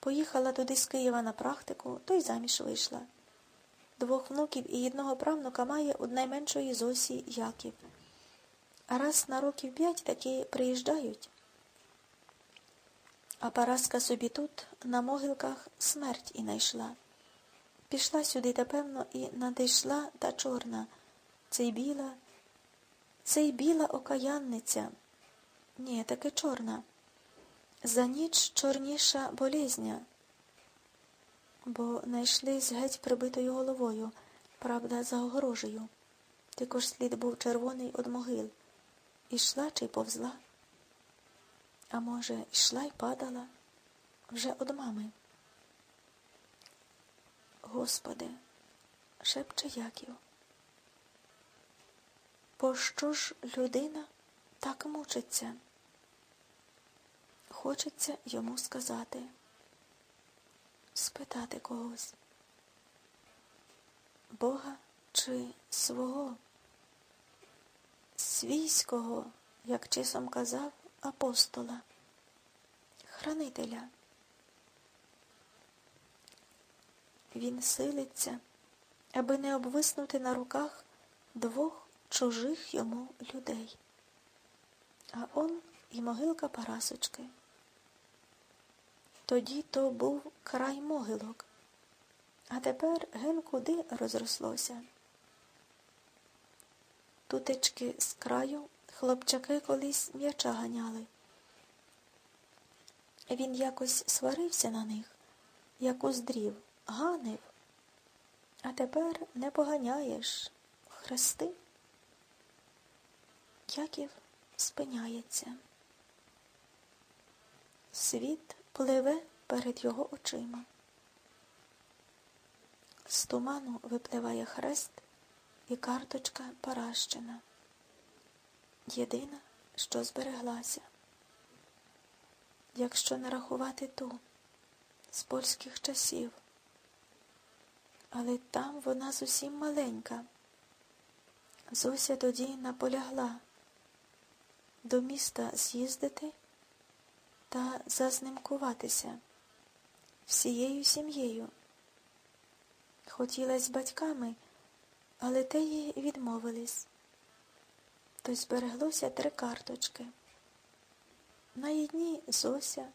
Поїхала туди з Києва на практику, то й заміж вийшла. Двох внуків і одного правнука має у найменшої Зосі Яків. А раз на років п'ять таки приїжджають. А Параска собі тут, на могилках, смерть і найшла. Пішла сюди, та певно, і надійшла та чорна. Цей біла, цей біла окаянниця. Ні, таки чорна. За ніч чорніша болізня, бо найшли з геть прибитою головою, правда, за огорожею. Також слід був червоний од могил. Ішла чи повзла? А може, йшла й падала вже од мами. Господи, шепче Яків. Пощо ж людина так мучиться? Хочеться йому сказати, спитати когось, Бога чи свого, свійського, як часом казав, апостола, хранителя. Він силиться, аби не обвиснути на руках двох чужих йому людей. А он і могилка Парасочки. Тоді то був край могилок, а тепер ген куди розрослося. Тутечки з краю хлопчаки колись м'яча ганяли. Він якось сварився на них, як уздрів, ганив, а тепер не поганяєш, хрести. Яків спиняється. Світ пливе перед його очима. З туману випливає хрест і карточка Паращина. Єдина, що збереглася. Якщо не рахувати ту з польських часів, але там вона зовсім маленька. Зося тоді наполягла до міста з'їздити та зазнимкуватися всією сім'єю. Хотіла з батьками, але те їй відмовились. То збереглося три карточки. На одній Зося,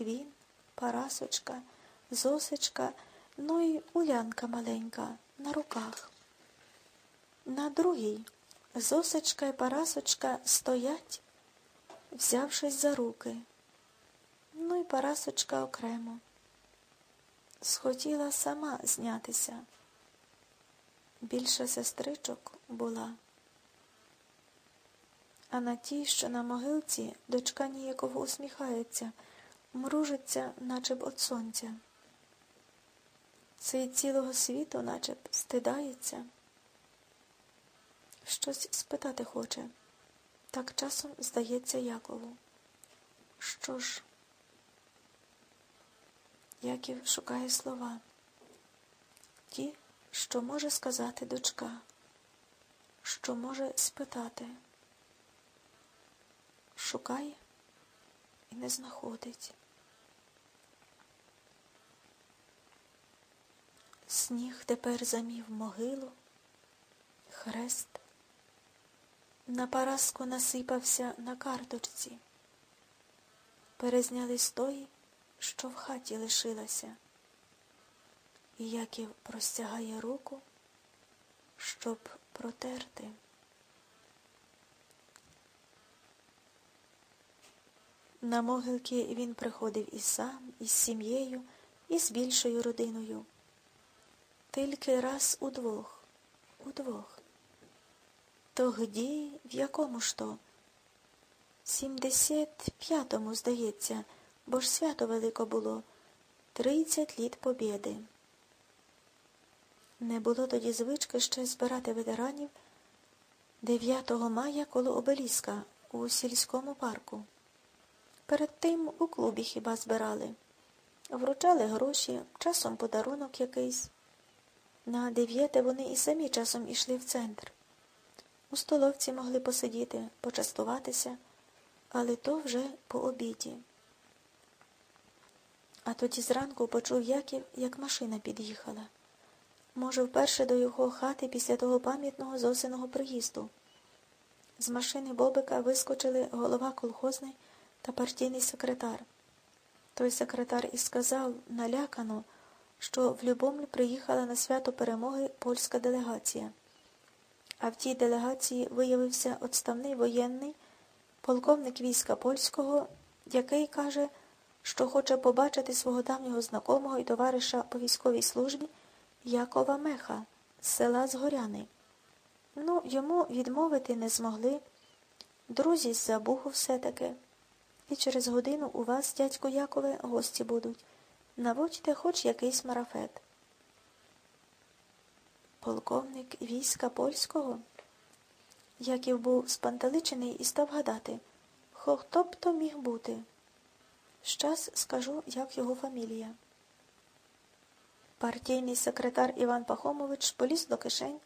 він, Парасочка, Зосечка, ну і Улянка маленька на руках. На другій Зосечка і Парасочка стоять, взявшись за руки. Парасочка окремо. Схотіла сама знятися. Більше сестричок була. А на тій, що на могилці, дочка ніяково усміхається, мружиться, наче б от сонця. Цей цілого світу, наче б стидається. Щось спитати хоче. Так часом здається Якову. Що ж? Яків шукає слова. Ті, що може сказати дочка, що може спитати. Шукає і не знаходить. Сніг тепер замів могилу, хрест. На Параску насипався на карточці. Перезняли з тої, що в хаті лишилася. І Яків простягає руку, щоб протерти. На могилки він приходив і сам, і з сім'єю, і з більшою родиною. Тільки раз удвох, удвох. Тогді в якому ж то? Сімдесят п'ятому, здається, бо ж свято велико було, тридцять літ побєди. Не було тоді звички ще збирати ветеранів 9 мая коло обеліска у сільському парку. Перед тим у клубі хіба збирали, вручали гроші, часом подарунок якийсь. На дев'яте вони і самі часом ішли в центр. У столовці могли посидіти, почастуватися, але то вже по обіді. А тоді зранку почув Яків, як машина під'їхала. Може, вперше до його хати після того пам'ятного зосиного приїзду. З машини Бобика вискочили голова колхозний та партійний секретар. Той секретар і сказав налякано, що в Любомль приїхала на свято перемоги польська делегація. А в тій делегації виявився отставний воєнний полковник війська польського, який каже, що хоче побачити свого давнього знакомого і товариша по військовій службі Якова Меха з села Згоряни. Ну, йому відмовити не змогли. Друзі з забугу все-таки. І через годину у вас, дядько Якове, гості будуть. Наводьте хоч якийсь марафет. Полковник війська польського? Яків був спантеличений і став гадати, хто б то міг бути. Щас скажу, як його фамілія. Партійний секретар Іван Пахомович поліз до кишень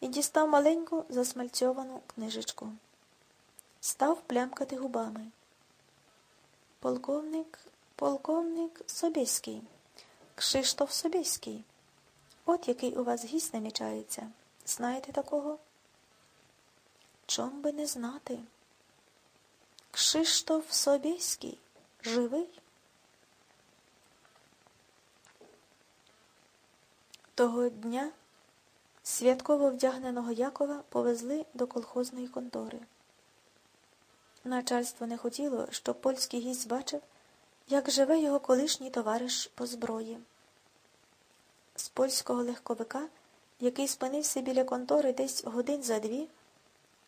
і дістав маленьку засмальцьовану книжечку. Став плямкати губами. Полковник, полковник Собєський, Кшиштоф Собєський. От який у вас гість намічається. Знаєте такого? Чом би не знати? Кшиштоф Собєський живий? Того дня святково вдягненого Якова повезли до колхозної контори. Начальство не хотіло, щоб польський гість бачив, як живе його колишній товариш по зброї. З польського легковика, який спинився біля контори десь годин за дві,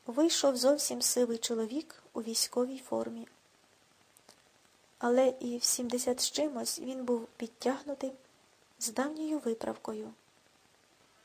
вийшов зовсім сивий чоловік у військовій формі. Але і в сімдесят з чимось він був підтягнутий з давньою виправкою.